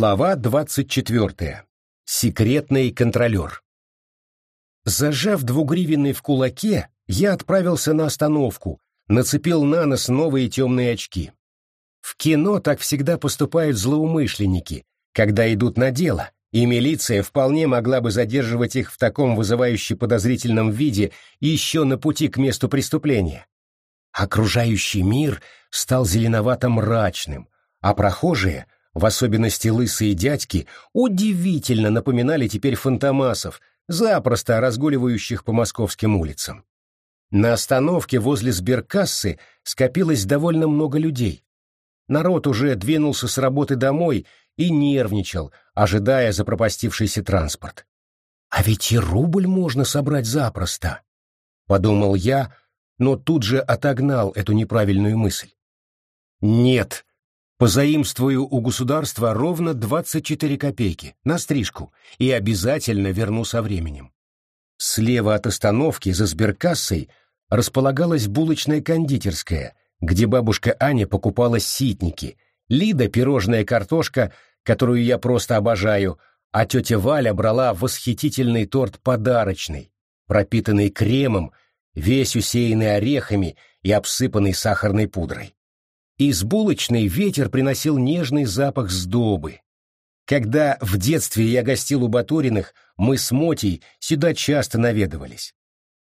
Глава двадцать четвертая. Секретный контролер. Зажав двугривенный в кулаке, я отправился на остановку, нацепил на нос новые темные очки. В кино так всегда поступают злоумышленники, когда идут на дело, и милиция вполне могла бы задерживать их в таком вызывающе подозрительном виде еще на пути к месту преступления. Окружающий мир стал зеленовато-мрачным, а прохожие — в особенности лысые дядьки, удивительно напоминали теперь фантомасов, запросто разгуливающих по московским улицам. На остановке возле сберкассы скопилось довольно много людей. Народ уже двинулся с работы домой и нервничал, ожидая запропастившийся транспорт. «А ведь и рубль можно собрать запросто», — подумал я, но тут же отогнал эту неправильную мысль. «Нет», Позаимствую у государства ровно 24 копейки на стрижку и обязательно верну со временем. Слева от остановки за сберкассой располагалась булочная кондитерская, где бабушка Аня покупала ситники, Лида пирожная картошка, которую я просто обожаю, а тетя Валя брала восхитительный торт подарочный, пропитанный кремом, весь усеянный орехами и обсыпанный сахарной пудрой. Из булочной ветер приносил нежный запах сдобы. Когда в детстве я гостил у Батуриных, мы с Мотей сюда часто наведывались.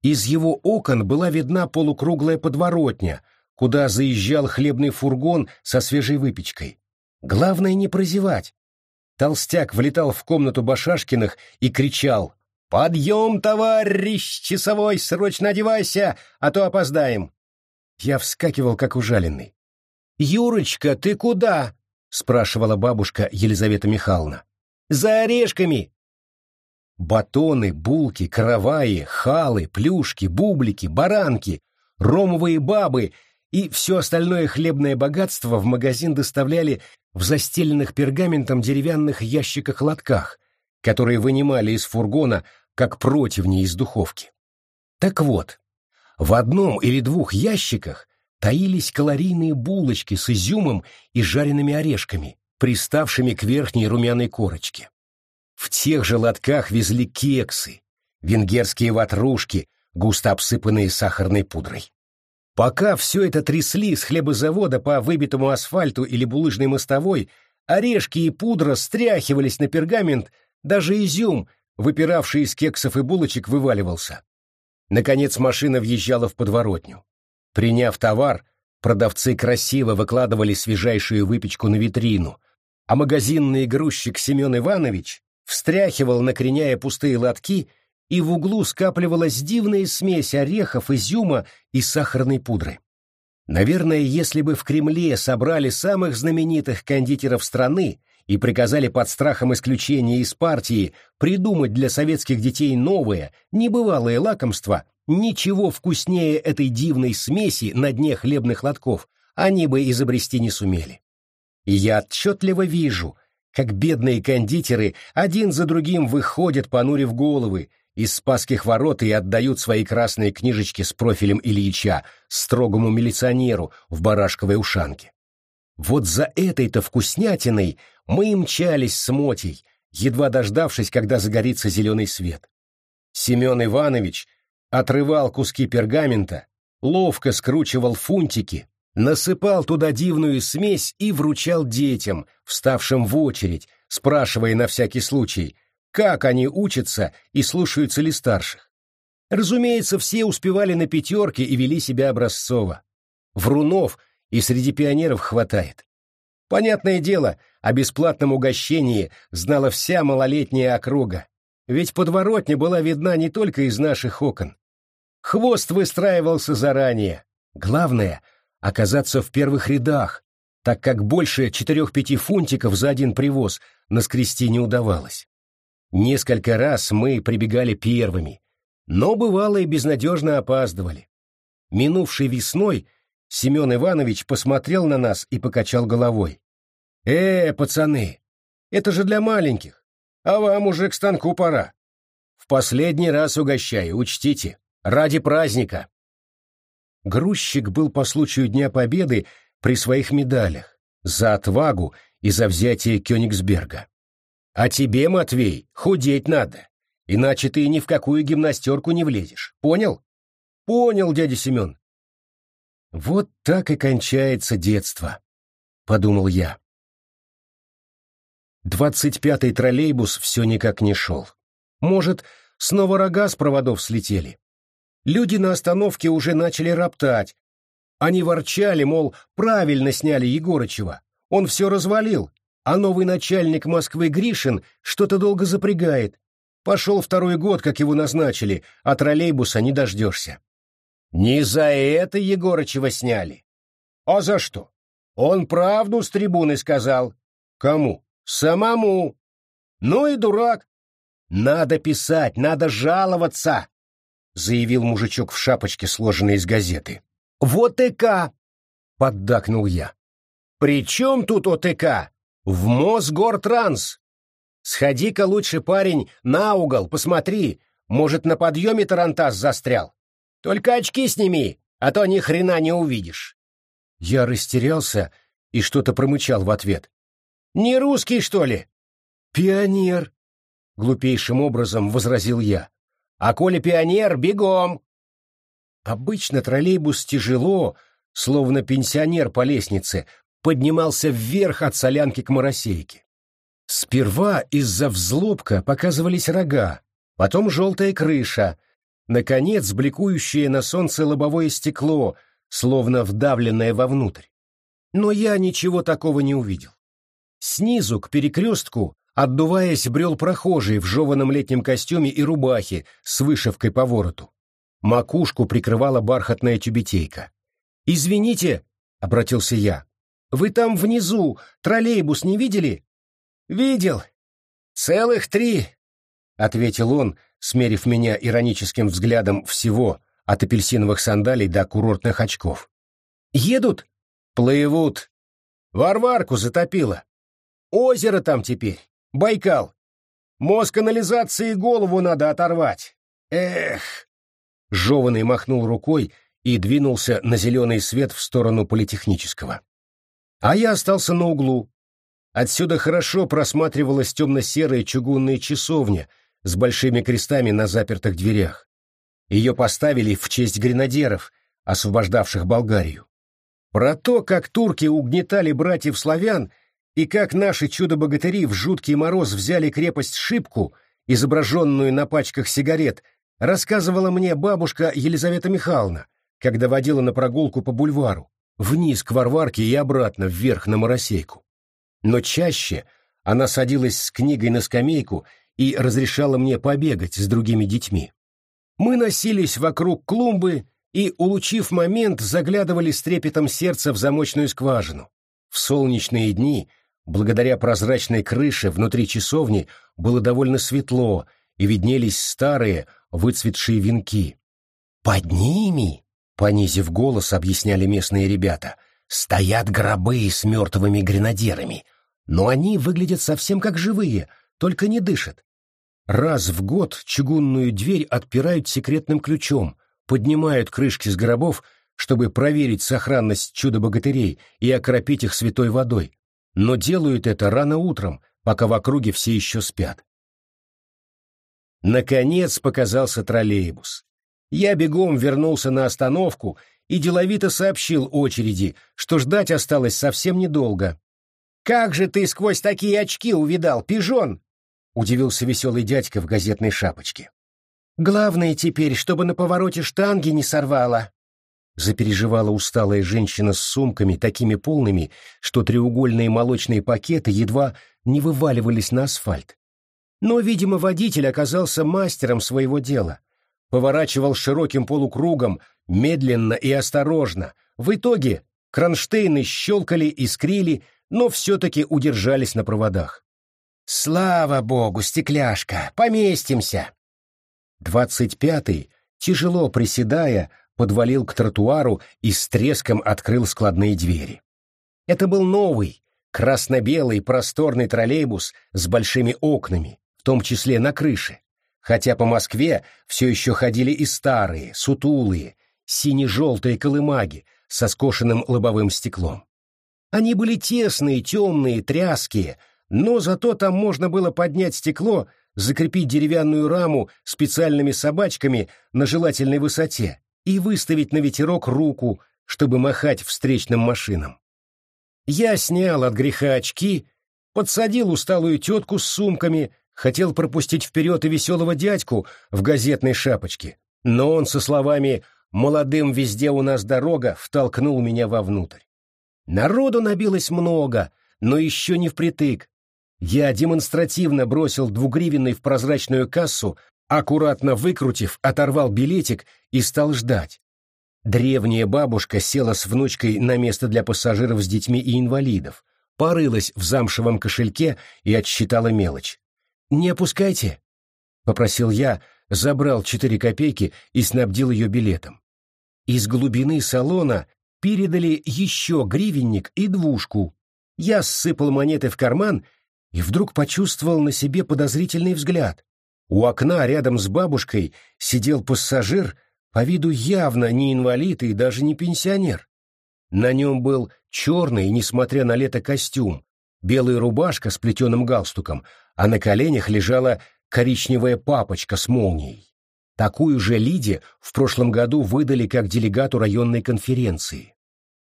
Из его окон была видна полукруглая подворотня, куда заезжал хлебный фургон со свежей выпечкой. Главное не прозевать. Толстяк влетал в комнату Башашкиных и кричал «Подъем, товарищ часовой, срочно одевайся, а то опоздаем!» Я вскакивал, как ужаленный. «Юрочка, ты куда?» — спрашивала бабушка Елизавета Михайловна. «За орешками!» Батоны, булки, караваи, халы, плюшки, бублики, баранки, ромовые бабы и все остальное хлебное богатство в магазин доставляли в застеленных пергаментом деревянных ящиках-лотках, которые вынимали из фургона, как противни из духовки. Так вот, в одном или двух ящиках таились калорийные булочки с изюмом и жареными орешками, приставшими к верхней румяной корочке. В тех же лотках везли кексы, венгерские ватрушки, густо обсыпанные сахарной пудрой. Пока все это трясли с хлебозавода по выбитому асфальту или булыжной мостовой, орешки и пудра стряхивались на пергамент, даже изюм, выпиравший из кексов и булочек, вываливался. Наконец машина въезжала в подворотню. Приняв товар, продавцы красиво выкладывали свежайшую выпечку на витрину, а магазинный грузчик Семен Иванович встряхивал, накреняя пустые лотки, и в углу скапливалась дивная смесь орехов, изюма и сахарной пудры. Наверное, если бы в Кремле собрали самых знаменитых кондитеров страны и приказали под страхом исключения из партии придумать для советских детей новое, небывалое лакомство, Ничего вкуснее этой дивной смеси на дне хлебных лотков они бы изобрести не сумели. И я отчетливо вижу, как бедные кондитеры один за другим выходят, понурив головы, из Спасских ворот и отдают свои красные книжечки с профилем Ильича строгому милиционеру в барашковой ушанке. Вот за этой-то вкуснятиной мы и мчались с Мотей, едва дождавшись, когда загорится зеленый свет. Семен Иванович отрывал куски пергамента, ловко скручивал фунтики, насыпал туда дивную смесь и вручал детям, вставшим в очередь, спрашивая на всякий случай, как они учатся и слушаются ли старших. Разумеется, все успевали на пятерки и вели себя образцово. Врунов и среди пионеров хватает. Понятное дело, о бесплатном угощении знала вся малолетняя округа, ведь подворотня была видна не только из наших окон. Хвост выстраивался заранее. Главное — оказаться в первых рядах, так как больше четырех-пяти фунтиков за один привоз наскрести не удавалось. Несколько раз мы прибегали первыми, но бывало и безнадежно опаздывали. Минувшей весной Семен Иванович посмотрел на нас и покачал головой. «Э, пацаны, это же для маленьких, а вам уже к станку пора. В последний раз угощаю, учтите». Ради праздника!» Грузчик был по случаю Дня Победы при своих медалях за отвагу из-за взятия Кёнигсберга. А тебе, Матвей, худеть надо, иначе ты ни в какую гимнастерку не влезешь. Понял? Понял, дядя Семен. Вот так и кончается детство, подумал я. Двадцать пятый троллейбус все никак не шел. Может, снова рога с проводов слетели. Люди на остановке уже начали роптать. Они ворчали, мол, правильно сняли Егорычева. Он все развалил, а новый начальник Москвы Гришин что-то долго запрягает. Пошел второй год, как его назначили, а троллейбуса не дождешься. Не за это Егорычева сняли. А за что? Он правду с трибуны сказал. Кому? Самому. Ну и дурак. Надо писать, надо жаловаться, заявил мужичок в шапочке, сложенной из газеты. Вот ОТК, поддакнул я. При чем тут ОТК? В Мосгортранс. Сходи-ка лучше, парень, на угол, посмотри, может, на подъеме тарантас застрял. Только очки сними, а то ни хрена не увидишь. Я растерялся и что-то промычал в ответ. Не русский, что ли? Пионер, глупейшим образом возразил я. А коли пионер, бегом. Обычно троллейбус тяжело, словно пенсионер по лестнице, поднимался вверх от солянки к моросейке. Сперва из-за взлобка показывались рога, потом желтая крыша, наконец бликующее на солнце лобовое стекло, словно вдавленное вовнутрь. Но я ничего такого не увидел. Снизу к перекрестку, отдуваясь, брел прохожий в жеваном летнем костюме и рубахе с вышивкой по вороту. Макушку прикрывала бархатная тюбетейка. «Извините», — обратился я, — «вы там внизу троллейбус не видели?» «Видел. Целых три», — ответил он, смерив меня ироническим взглядом всего, от апельсиновых сандалий до курортных очков. «Едут?» «Плывут. Варварку затопило. Озеро там теперь, Байкал. Мозг канализации голову надо оторвать. Эх!» Жеванный махнул рукой и двинулся на зеленый свет в сторону политехнического. А я остался на углу. Отсюда хорошо просматривалась темно-серая чугунная часовня с большими крестами на запертых дверях. Ее поставили в честь гренадеров, освобождавших Болгарию. Про то, как турки угнетали братьев-славян, и как наши чудо-богатыри в жуткий мороз взяли крепость Шипку, изображенную на пачках сигарет, рассказывала мне бабушка Елизавета Михайловна, когда водила на прогулку по бульвару, вниз к Варварке и обратно вверх на Моросейку. Но чаще она садилась с книгой на скамейку и разрешала мне побегать с другими детьми. Мы носились вокруг клумбы и, улучив момент, заглядывали с трепетом сердца в замочную скважину. В солнечные дни Благодаря прозрачной крыше внутри часовни было довольно светло, и виднелись старые, выцветшие венки. «Под ними», — понизив голос, объясняли местные ребята, — «стоят гробы с мертвыми гренадерами, но они выглядят совсем как живые, только не дышат. Раз в год чугунную дверь отпирают секретным ключом, поднимают крышки с гробов, чтобы проверить сохранность чудо-богатырей и окропить их святой водой, но делают это рано утром, пока в округе все еще спят. Наконец показался троллейбус. Я бегом вернулся на остановку и деловито сообщил очереди, что ждать осталось совсем недолго. «Как же ты сквозь такие очки увидал, пижон?» — удивился веселый дядька в газетной шапочке. «Главное теперь, чтобы на повороте штанги не сорвало», запереживала усталая женщина с сумками, такими полными, что треугольные молочные пакеты едва не вываливались на асфальт. Но, видимо, водитель оказался мастером своего дела. Поворачивал широким полукругом, медленно и осторожно. В итоге кронштейны щелкали, искрили, но все-таки удержались на проводах. «Слава богу, стекляшка! Поместимся!» Двадцать пятый, тяжело приседая, подвалил к тротуару и с треском открыл складные двери. Это был новый, красно-белый просторный троллейбус с большими окнами, в том числе на крыше, хотя по Москве все еще ходили и старые, сутулые, сине-желтые колымаги со скошенным лобовым стеклом. Они были тесные, темные, тряские, но зато там можно было поднять стекло, закрепить деревянную раму специальными собачками на желательной высоте и выставить на ветерок руку, чтобы махать встречным машинам. Я снял от греха очки, подсадил усталую тетку с сумками, хотел пропустить вперед и веселого дядьку в газетной шапочке, но он со словами «молодым везде у нас дорога» втолкнул меня вовнутрь. Народу набилось много, но еще не впритык. Я демонстративно бросил двугривенный в прозрачную кассу, аккуратно выкрутив, оторвал билетик и стал ждать. Древняя бабушка села с внучкой на место для пассажиров с детьми и инвалидов, порылась в замшевом кошельке и отсчитала мелочь. «Не опускайте», — попросил я, забрал четыре копейки и снабдил ее билетом. Из глубины салона передали еще гривенник и двушку. Я ссыпал монеты в карман и вдруг почувствовал на себе подозрительный взгляд. У окна рядом с бабушкой сидел пассажир по виду явно не инвалид и даже не пенсионер. На нем был черный, несмотря на лето, костюм, белая рубашка с плетеным галстуком, а на коленях лежала коричневая папочка с молнией. Такую же Лиде в прошлом году выдали как делегату районной конференции.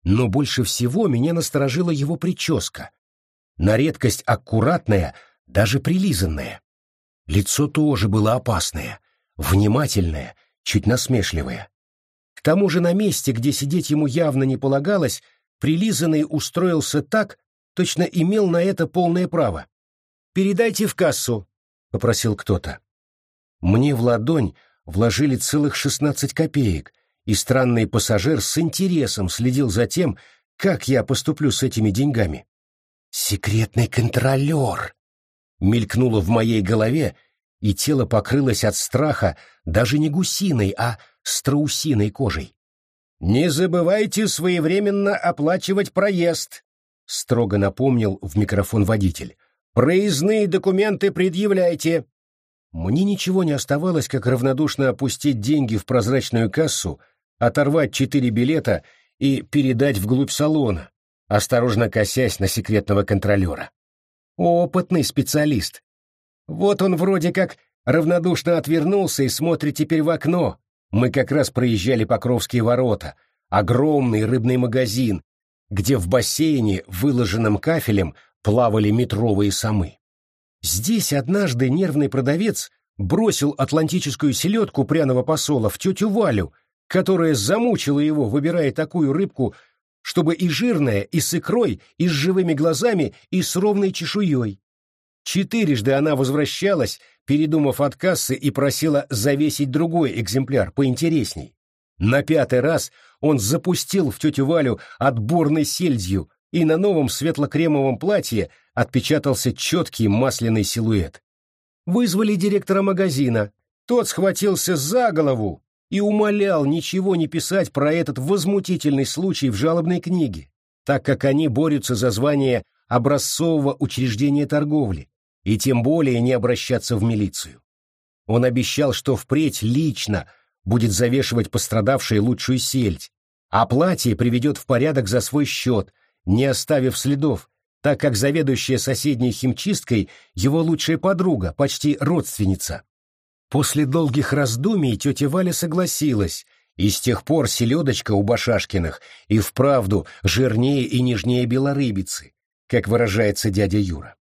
Но больше всего меня насторожила его прическа. На редкость аккуратная, даже прилизанная. Лицо тоже было опасное, внимательное, чуть насмешливая. К тому же на месте, где сидеть ему явно не полагалось, прилизанный устроился так, точно имел на это полное право. «Передайте в кассу», — попросил кто-то. Мне в ладонь вложили целых шестнадцать копеек, и странный пассажир с интересом следил за тем, как я поступлю с этими деньгами. «Секретный контролер!» Мелькнуло в моей голове, и тело покрылось от страха даже не гусиной, а страусиной кожей. «Не забывайте своевременно оплачивать проезд», — строго напомнил в микрофон водитель. «Проездные документы предъявляйте». Мне ничего не оставалось, как равнодушно опустить деньги в прозрачную кассу, оторвать четыре билета и передать вглубь салона, осторожно косясь на секретного контролера. Опытный специалист, вот он вроде как равнодушно отвернулся и смотрит теперь в окно. Мы как раз проезжали Покровские ворота, огромный рыбный магазин, где в бассейне, выложенном кафелем, плавали метровые самы. Здесь однажды нервный продавец бросил атлантическую селедку пряного посола в тетю Валю, которая замучила его, выбирая такую рыбку, чтобы и жирная, и с икрой, и с живыми глазами, и с ровной чешуей. Четырежды она возвращалась, передумав от кассы и просила завесить другой экземпляр, поинтересней. На пятый раз он запустил в тетю Валю отборной сельдью, и на новом светло-кремовом платье отпечатался четкий масляный силуэт. Вызвали директора магазина. Тот схватился за голову и умолял ничего не писать про этот возмутительный случай в жалобной книге, так как они борются за звание образцового учреждения торговли, и тем более не обращаться в милицию. Он обещал, что впредь лично будет завешивать пострадавшей лучшую сельдь, а платье приведет в порядок за свой счет, не оставив следов, так как заведующая соседней химчисткой его лучшая подруга, почти родственница. После долгих раздумий тетя Валя согласилась, и с тех пор селедочка у Башашкиных и вправду жирнее и нежнее белорыбицы, как выражается дядя Юра.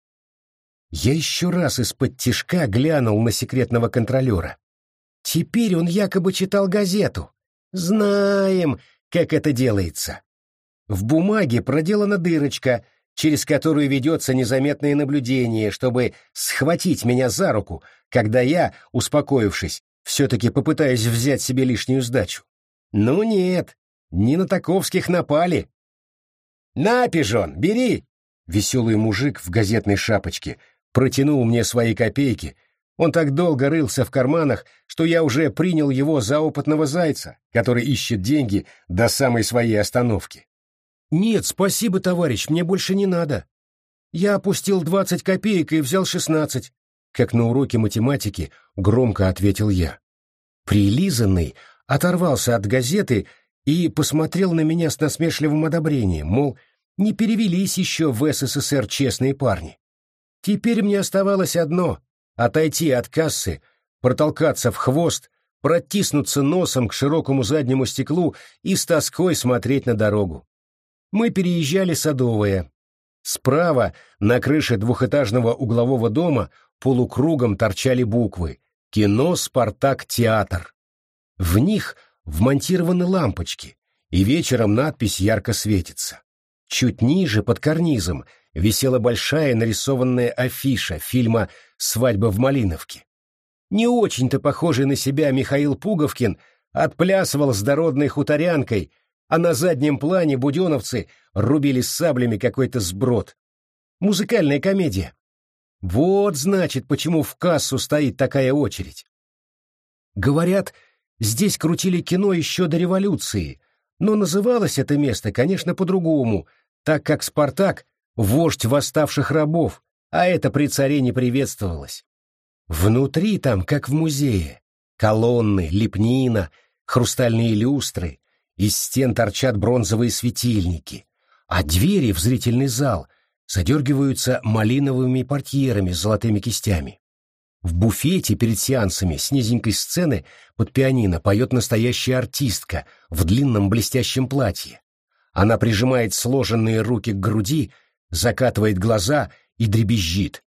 Я еще раз из-под тишка глянул на секретного контролера. Теперь он якобы читал газету. Знаем, как это делается. В бумаге проделана дырочка, через которую ведется незаметное наблюдение, чтобы схватить меня за руку, когда я, успокоившись, все-таки попытаюсь взять себе лишнюю сдачу. Ну нет, не на таковских напали. «На, пижон, бери!» Веселый мужик в газетной шапочке — протянул мне свои копейки. Он так долго рылся в карманах, что я уже принял его за опытного зайца, который ищет деньги до самой своей остановки. «Нет, спасибо, товарищ, мне больше не надо. Я опустил двадцать копеек и взял шестнадцать», как на уроке математики громко ответил я. Прилизанный оторвался от газеты и посмотрел на меня с насмешливым одобрением, мол, Не перевелись еще в СССР честные парни. Теперь мне оставалось одно — отойти от кассы, протолкаться в хвост, протиснуться носом к широкому заднему стеклу и с тоской смотреть на дорогу. Мы переезжали Садовое. Справа, на крыше двухэтажного углового дома, полукругом торчали буквы «Кино Спартак Театр». В них вмонтированы лампочки, и вечером надпись ярко светится. Чуть ниже, под карнизом, висела большая нарисованная афиша фильма «Свадьба в Малиновке». Не очень-то похожий на себя Михаил Пуговкин отплясывал с дородной хуторянкой, а на заднем плане буденовцы рубили саблями какой-то сброд. Музыкальная комедия. Вот, значит, почему в кассу стоит такая очередь. Говорят, здесь крутили кино еще до революции, но называлось это место, конечно, по-другому, так как «Спартак» — вождь восставших рабов, а это при царе не приветствовалось. Внутри там, как в музее, колонны, лепнина, хрустальные люстры, из стен торчат бронзовые светильники, а двери в зрительный зал задергиваются малиновыми портьерами с золотыми кистями. В буфете перед сеансами с низенькой сцены под пианино поет настоящая артистка в длинном блестящем платье. Она прижимает сложенные руки к груди, закатывает глаза и дребезжит.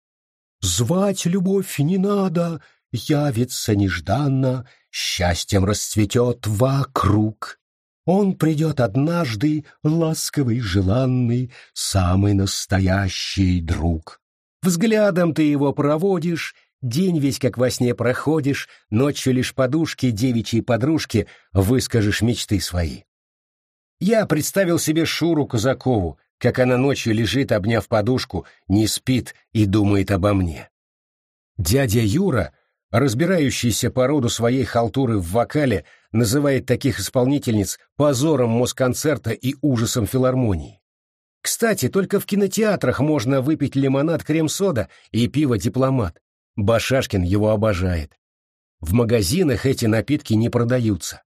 «Звать любовь не надо, явится нежданно, счастьем расцветет вокруг. Он придет однажды, ласковый, желанный, самый настоящий друг. Взглядом ты его проводишь, День весь как во сне проходишь, ночью лишь подушки девичьей подружки выскажешь мечты свои. Я представил себе Шуру Казакову, как она ночью лежит, обняв подушку, не спит и думает обо мне. Дядя Юра, разбирающийся по роду своей халтуры в вокале, называет таких исполнительниц позором Москонцерта и ужасом филармонии. Кстати, только в кинотеатрах можно выпить лимонад крем-сода и пиво дипломат. Башашкин его обожает. В магазинах эти напитки не продаются.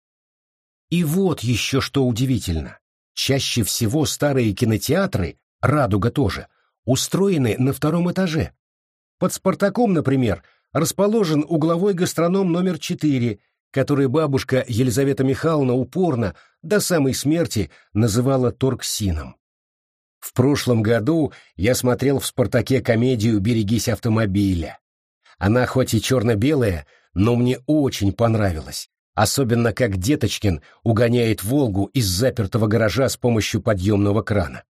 И вот еще что удивительно. Чаще всего старые кинотеатры, «Радуга» тоже, устроены на втором этаже. Под «Спартаком», например, расположен угловой гастроном номер 4, который бабушка Елизавета Михайловна упорно, до самой смерти, называла торксином. В прошлом году я смотрел в «Спартаке» комедию «Берегись автомобиля». Она хоть и черно-белая, но мне очень понравилась. Особенно как Деточкин угоняет «Волгу» из запертого гаража с помощью подъемного крана.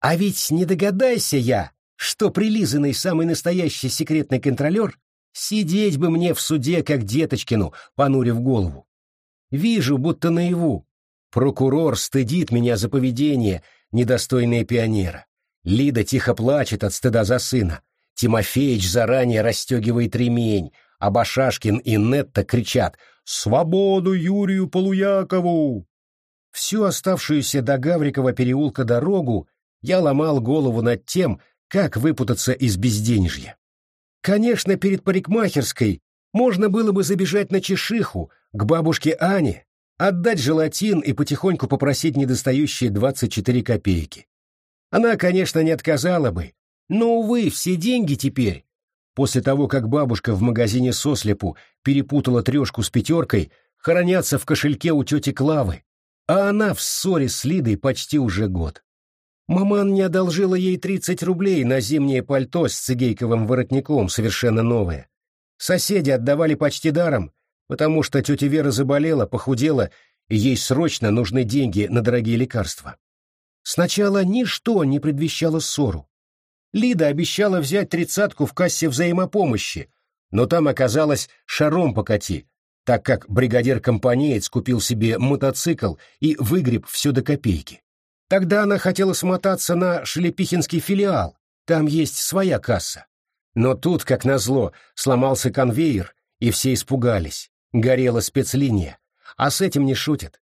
А ведь не догадайся я, что прилизанный самый настоящий секретный контролер сидеть бы мне в суде, как Деточкину, понурив голову. Вижу, будто наяву. Прокурор стыдит меня за поведение, недостойное пионера. Лида тихо плачет от стыда за сына. Тимофеич заранее расстегивает ремень, а Башашкин и Нетта кричат «Свободу Юрию Полуякову!». Всю оставшуюся до Гаврикова переулка дорогу я ломал голову над тем, как выпутаться из безденежья. Конечно, перед парикмахерской можно было бы забежать на чешиху, к бабушке Ане, отдать желатин и потихоньку попросить недостающие 24 копейки. Она, конечно, не отказала бы, но, увы, все деньги теперь, после того, как бабушка в магазине сослепу перепутала трешку с пятеркой, хранятся в кошельке у тети Клавы, а она в ссоре с Лидой почти уже год. Маман не одолжила ей 30 рублей на зимнее пальто с цигейковым воротником, совершенно новое. Соседи отдавали почти даром, потому что тетя Вера заболела, похудела, и ей срочно нужны деньги на дорогие лекарства. Сначала ничто не предвещало ссору. Лида обещала взять тридцатку в кассе взаимопомощи, но там оказалось шаром покати, так как бригадир-компанеец купил себе мотоцикл и выгреб все до копейки. Тогда она хотела смотаться на Шлепихинский филиал, там есть своя касса. Но тут, как назло, сломался конвейер, и все испугались. Горела спецлиния. А с этим не шутят.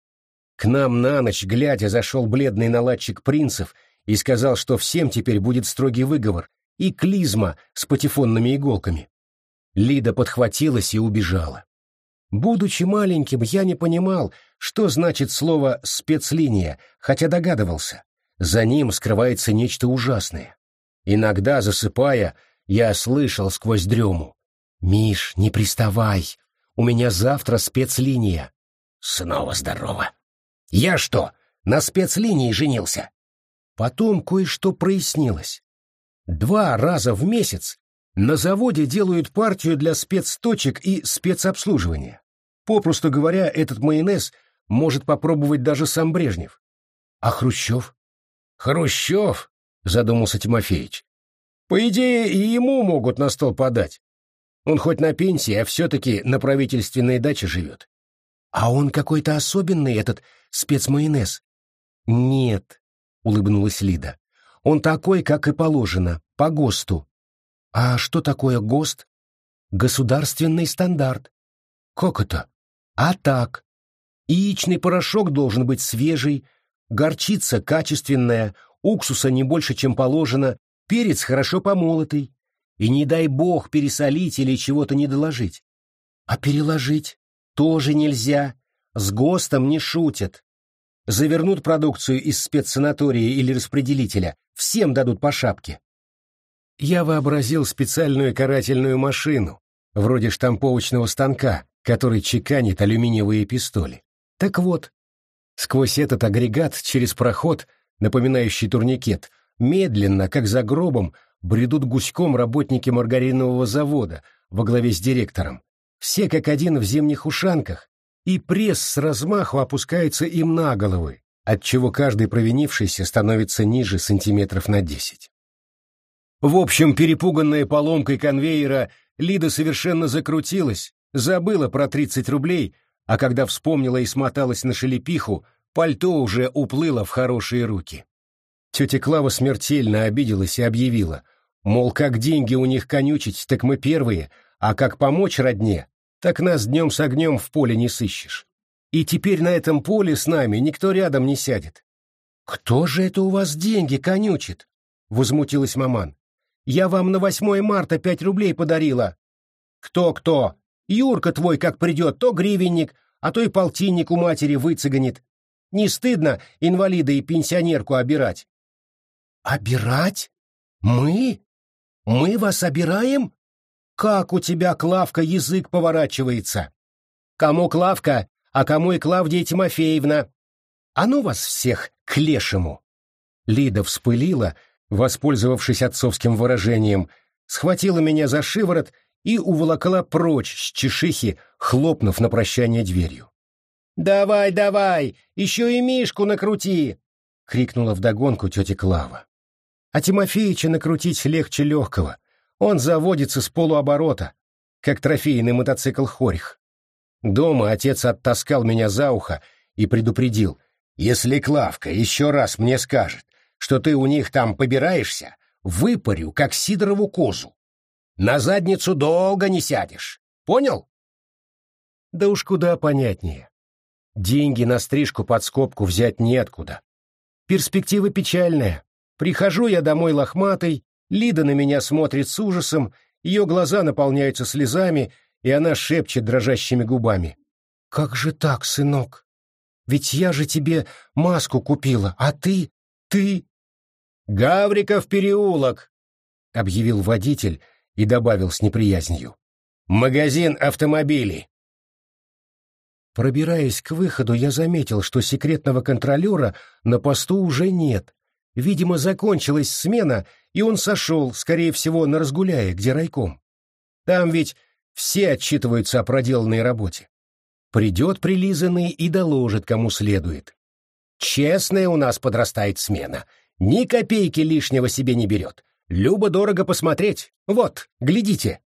К нам на ночь, глядя, зашел бледный наладчик принцев и сказал, что всем теперь будет строгий выговор и клизма с патефонными иголками. Лида подхватилась и убежала. Будучи маленьким, я не понимал, что значит слово «спецлиния», хотя догадывался. за ним скрывается нечто ужасное. Иногда, засыпая, я слышал сквозь дрему. «Миш, не приставай, у меня завтра спецлиния». Снова здорово. Я что, на спецлинии женился? Потом кое-что прояснилось. Два раза в месяц на заводе делают партию для спецточек и спецобслуживания. Попросту говоря, этот майонез может попробовать даже сам Брежнев. А Хрущев? Хрущев, задумался Тимофеевич. По идее, и ему могут на стол подать. Он хоть на пенсии, а все-таки на правительственной даче живет. А он какой-то особенный, этот спецмайонез. Нет, улыбнулась Лида. Он такой, как и положено, по ГОСТу. А что такое ГОСТ? Государственный стандарт. Как это? А так. Яичный порошок должен быть свежий, горчица качественная, уксуса не больше, чем положено, перец хорошо помолотый. И не дай бог пересолить или чего-то не доложить. А переложить тоже нельзя. С ГОСТом не шутят. Завернут продукцию из спецсанатория или распределителя, всем дадут по шапке. Я вообразил специальную карательную машину, вроде штамповочного станка, который чеканит алюминиевые пистоли. Так вот, сквозь этот агрегат через проход, напоминающий турникет, медленно, как за гробом, бредут гуськом работники маргаринового завода во главе с директором. Все как один в зимних ушанках, и пресс с размаху опускается им на головы, отчего каждый провинившийся становится ниже сантиметров на десять. В общем, перепуганная поломкой конвейера, Лида совершенно закрутилась, забыла про тридцать рублей, а когда вспомнила и смоталась на шелепиху, пальто уже уплыло в хорошие руки. Тетя Клава смертельно обиделась и объявила, мол, как деньги у них конючить, так мы первые, а как помочь родне, так нас днем с огнем в поле не сыщешь. И теперь на этом поле с нами никто рядом не сядет. «Кто же это у вас деньги конючит?» — возмутилась маман. Я вам на восьмое марта пять рублей подарила. Кто-кто? Юрка твой как придет, то гривенник, а то и полтинник у матери выцеганит. Не стыдно инвалида и пенсионерку обирать? Обирать? Мы? Мы вас обираем? Как у тебя, Клавка, язык поворачивается? Кому Клавка, а кому и Клавдия Тимофеевна? А ну вас всех к лешему! Лида вспылила, воспользовавшись отцовским выражением, схватила меня за шиворот и уволокла прочь с чешихи, хлопнув на прощание дверью. «Давай, давай, еще и Мишку накрути!» — крикнула вдогонку тетя Клава. А Тимофеича накрутить легче легкого. Он заводится с полуоборота, как трофейный мотоцикл Хорих. Дома отец оттаскал меня за ухо и предупредил, «Если Клавка еще раз мне скажет, что ты у них там побираешься, выпарю, как сидорову козу. На задницу долго не сядешь. Понял? Да уж куда понятнее. Деньги на стрижку под скобку взять неоткуда. Перспектива печальная. Прихожу я домой лохматый, Лида на меня смотрит с ужасом, ее глаза наполняются слезами, и она шепчет дрожащими губами. «Как же так, сынок? Ведь я же тебе маску купила, а ты... ты...» «Гавриков переулок!» — объявил водитель и добавил с неприязнью. «Магазин автомобилей!» Пробираясь к выходу, я заметил, что секретного контролера на посту уже нет. Видимо, закончилась смена, и он сошел, скорее всего, на разгуляе, где райком. Там ведь все отчитываются о проделанной работе. Придет прилизанный и доложит, кому следует. Честная у нас подрастает смена, ни копейки лишнего себе не берет. Любо-дорого посмотреть. Вот, глядите.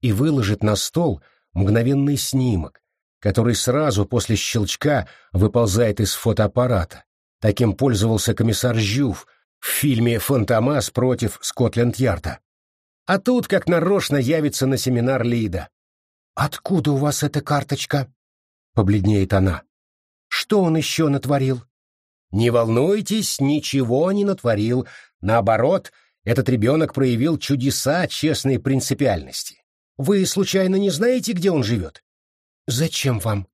И выложит на стол мгновенный снимок, который сразу после щелчка выползает из фотоаппарата. Таким пользовался комиссар Жюв в фильме «Фантомас против Скотленд-Ярда». А тут как нарочно явится на семинар Лида. «Откуда у вас эта карточка?» — побледнеет она. «Что он еще натворил?» Не волнуйтесь, ничего не натворил. Наоборот, этот ребенок проявил чудеса честной принципиальности. Вы, случайно, не знаете, где он живет? Зачем вам?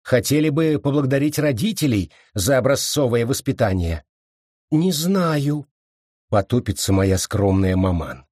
Хотели бы поблагодарить родителей за образцовое воспитание. не знаю», — потупится моя скромная маман.